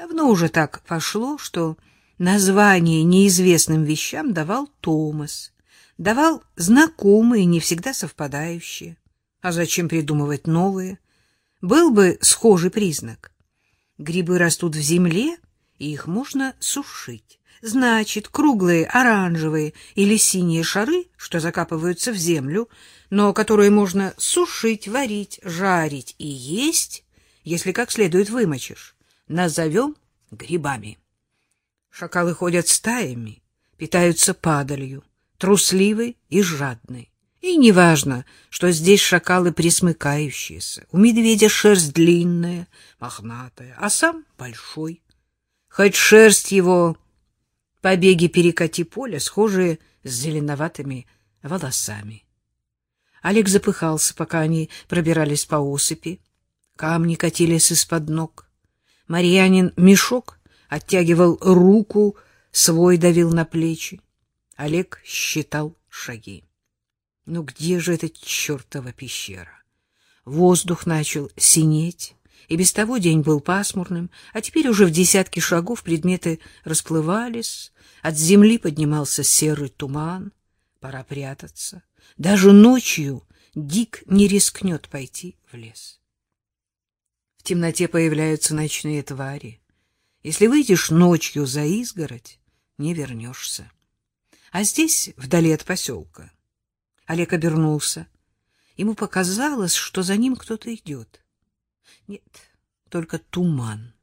Давно уже так пошло, что название неизвестным вещам давал Томас, давал знакомые, не всегда совпадающие. А зачем придумывать новые? Был бы схожий признак. Грибы растут в земле, и их можно сушить. Значит, круглые оранжевые или синие шары, что закапываются в землю, но которые можно сушить, варить, жарить и есть, если как следует вымочишь, назовем грибами. Шакалы ходят стаями, питаются падалью, трусливы и жадны. И неважно, что здесь шакалы присмыкающиеся, у медведя шерсть длинная, мохнатая, а сам большой. Хоть шерсть его побеги перекати поля, схожие с зеленоватыми волосами. Олег запыхался, пока они пробирались по осыпи. Камни катились из-под ног. Марьянин мешок оттягивал руку, свой давил на плечи. Олег считал шаги. Ну где же эта чертова пещера? Воздух начал синеть, и без того день был пасмурным, а теперь уже в десятки шагов предметы расплывались, от земли поднимался серый туман. Пора прятаться. Даже ночью Дик не рискнет пойти в лес. В темноте появляются ночные твари. Если выйдешь ночью за изгородь, не вернешься. А здесь, вдали от поселка, Олег обернулся. Ему показалось, что за ним кто-то идет. Нет, только туман.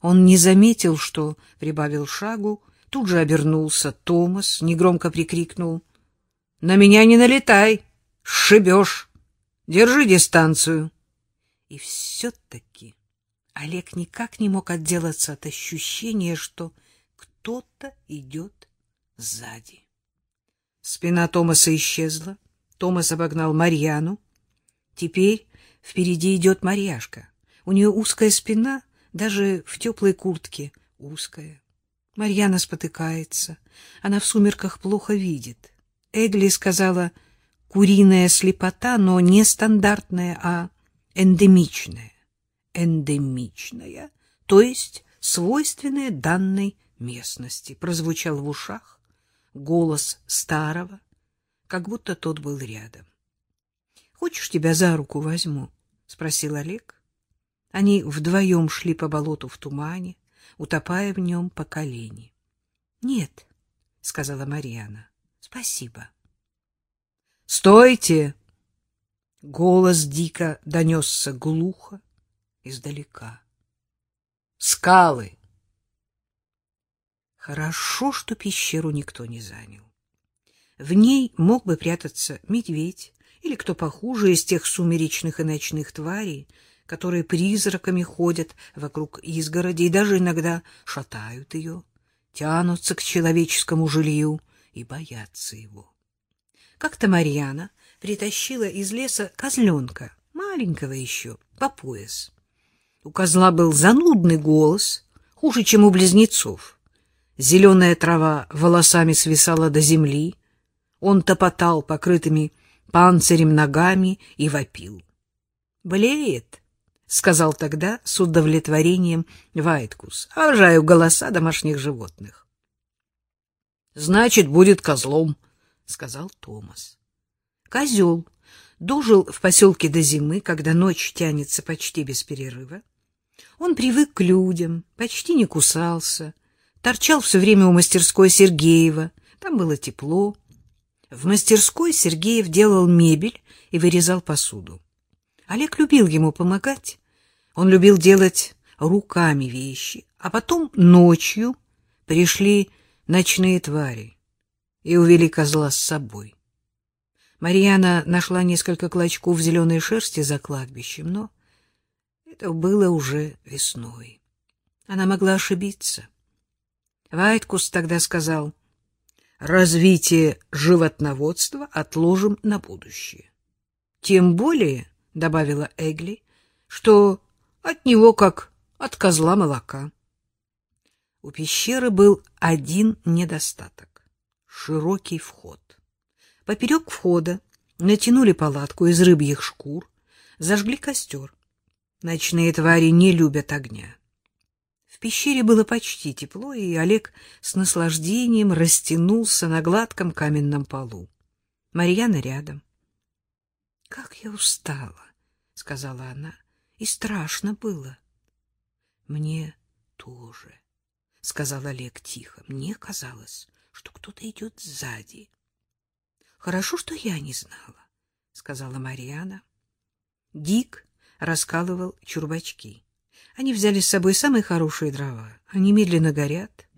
Он не заметил, что прибавил шагу, тут же обернулся Томас, негромко прикрикнул. — На меня не налетай! Сшибешь! Держи дистанцию! И все-таки Олег никак не мог отделаться от ощущения, что кто-то идет сзади. Спина Томаса исчезла. Томас обогнал Марьяну. Теперь впереди идет Марьяшка. У нее узкая спина, даже в теплой куртке узкая. Марьяна спотыкается. Она в сумерках плохо видит. Эгли сказала «куриная слепота», но не стандартная, а эндемичная. Эндемичная, то есть свойственная данной местности, прозвучал в ушах голос старого, как будто тот был рядом. — Хочешь, тебя за руку возьму? — спросил Олег. Они вдвоем шли по болоту в тумане, утопая в нем по колени. — Нет, — сказала Марьяна. — Спасибо. — Стойте! Голос дико донесся глухо издалека. — Скалы! Хорошо, что пещеру никто не занял. В ней мог бы прятаться медведь или кто похуже из тех сумеречных и ночных тварей, которые призраками ходят вокруг изгороди и даже иногда шатают ее, тянутся к человеческому жилью и боятся его. Как-то Марьяна притащила из леса козленка, маленького еще, по пояс. У козла был занудный голос, хуже, чем у близнецов. Зеленая трава волосами свисала до земли. Он топотал покрытыми панцирем ногами и вопил. — Блеет, — сказал тогда с удовлетворением Вайткус. — Обожаю голоса домашних животных. — Значит, будет козлом, — сказал Томас. Козел дожил в поселке до зимы, когда ночь тянется почти без перерыва. Он привык к людям, почти не кусался, торчал все время у мастерской Сергеева. Там было тепло. В мастерской Сергеев делал мебель и вырезал посуду. Олег любил ему помогать. Он любил делать руками вещи. А потом ночью пришли ночные твари и увели козла с собой. Марьяна нашла несколько клочков зеленой шерсти за кладбищем, но это было уже весной. Она могла ошибиться. Вайткус тогда сказал, развитие животноводства отложим на будущее. Тем более, — добавила Эгли, — что от него как от козла молока. У пещеры был один недостаток — широкий вход. Поперек входа натянули палатку из рыбьих шкур, зажгли костер. Ночные твари не любят огня В пещере было почти тепло, и Олег с наслаждением растянулся на гладком каменном полу. Марьяна рядом. — Как я устала, — сказала она, — и страшно было. — Мне тоже, — сказал Олег тихо. Мне казалось, что кто-то идет сзади. — Хорошо, что я не знала, — сказала Марьяна. Дик раскалывал чурбачки. Они взяли с собой самые хорошие дрова. Они медленно горят.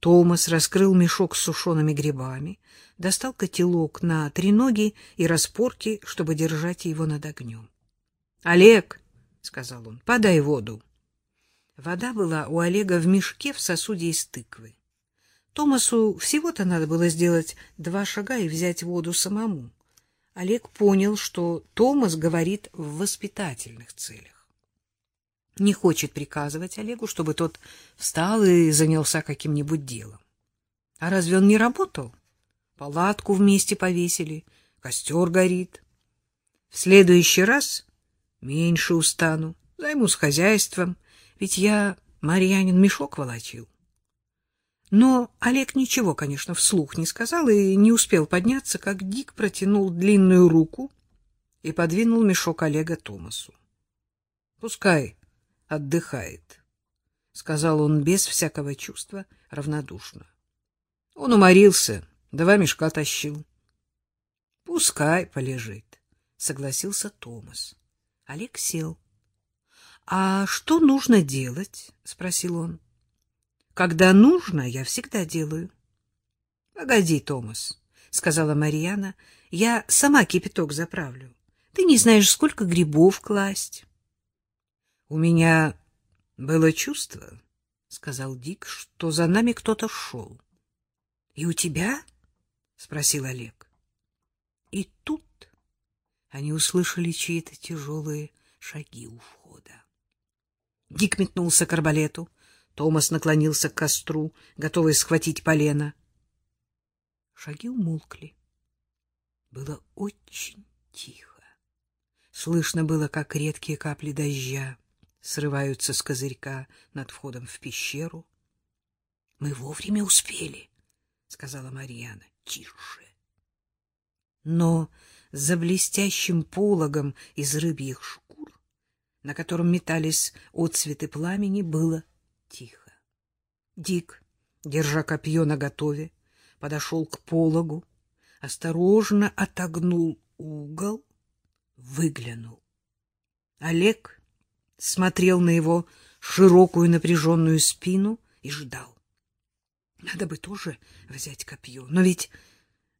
Томас раскрыл мешок с сушеными грибами, достал котелок на треноги и распорки, чтобы держать его над огнем. — Олег, — сказал он, — подай воду. Вода была у Олега в мешке в сосуде из тыквы. Томасу всего-то надо было сделать два шага и взять воду самому. Олег понял, что Томас говорит в воспитательных целях. Не хочет приказывать Олегу, чтобы тот встал и занялся каким-нибудь делом. А разве он не работал? Палатку вместе повесили, костер горит. В следующий раз меньше устану, займусь хозяйством, ведь я Марьянин мешок волочил. Но Олег ничего, конечно, вслух не сказал и не успел подняться, как Дик протянул длинную руку и подвинул мешок Олега Томасу. — Пускай отдыхает, — сказал он без всякого чувства, равнодушно. Он уморился, два мешка тащил. — Пускай полежит, — согласился Томас. Олег сел. — А что нужно делать? — спросил он. — когда нужно, я всегда делаю. — Погоди, Томас, — сказала Марьяна, — я сама кипяток заправлю. Ты не знаешь, сколько грибов класть. — У меня было чувство, — сказал Дик, — что за нами кто-то шел. — И у тебя? — спросил Олег. И тут они услышали чьи-то тяжелые шаги у входа. Дик метнулся к арбалету. Томас наклонился к костру, готовый схватить полено. Шаги умолкли. Было очень тихо. Слышно было, как редкие капли дождя срываются с козырька над входом в пещеру. — Мы вовремя успели, — сказала Марьяна. — Тише. Но за блестящим пологом из рыбьих шкур, на котором метались отцветы пламени, было тихо. Дик, держа копье наготове, подошел к пологу, осторожно отогнул угол, выглянул. Олег смотрел на его широкую напряженную спину и ждал. Надо бы тоже взять копье, но ведь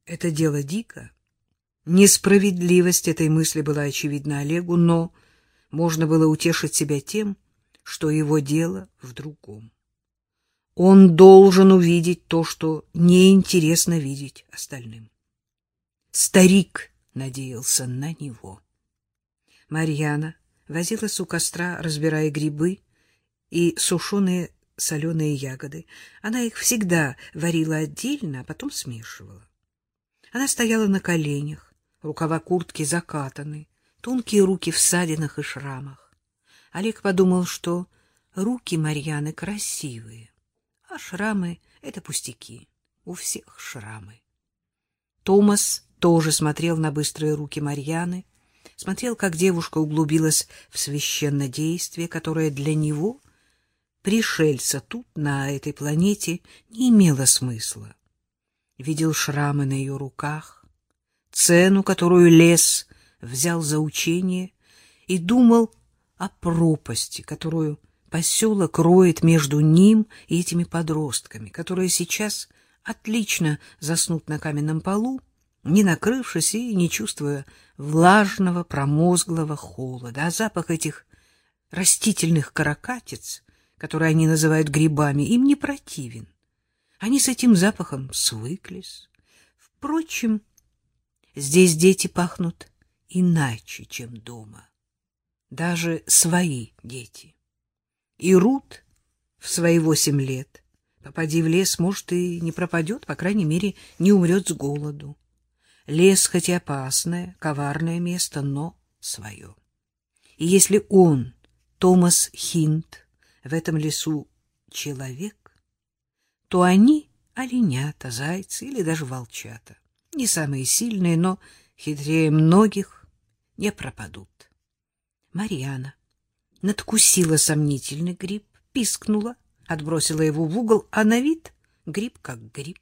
это дело дико. Несправедливость этой мысли была очевидна Олегу, но можно было утешить себя тем, что его дело в другом. Он должен увидеть то, что неинтересно видеть остальным. Старик надеялся на него. Марьяна возилась у костра, разбирая грибы и сушеные соленые ягоды. Она их всегда варила отдельно, а потом смешивала. Она стояла на коленях, рукава куртки закатаны, тонкие руки в ссадинах и шрамах. Олег подумал, что руки Марьяны красивые, а шрамы — это пустяки. У всех шрамы. Томас тоже смотрел на быстрые руки Марьяны, смотрел, как девушка углубилась в священное действие, которое для него, пришельца тут, на этой планете, не имело смысла. Видел шрамы на ее руках, цену, которую лес взял за учение, и думал о пропасти, которую поселок роет между ним и этими подростками, которые сейчас отлично заснут на каменном полу, не накрывшись и не чувствуя влажного, промозглого холода. А запах этих растительных каракатиц, которые они называют грибами, им не противен. Они с этим запахом свыклись. Впрочем, здесь дети пахнут иначе, чем дома даже свои дети. И Рут в свои восемь лет, попади в лес, может, и не пропадет, по крайней мере, не умрет с голоду. Лес хоть и опасное, коварное место, но свое. И если он, Томас Хинт, в этом лесу человек, то они оленята, зайцы или даже волчата. Не самые сильные, но хитрее многих не пропадут. Марьяна надкусила сомнительный гриб, пискнула, отбросила его в угол, а на вид гриб как гриб.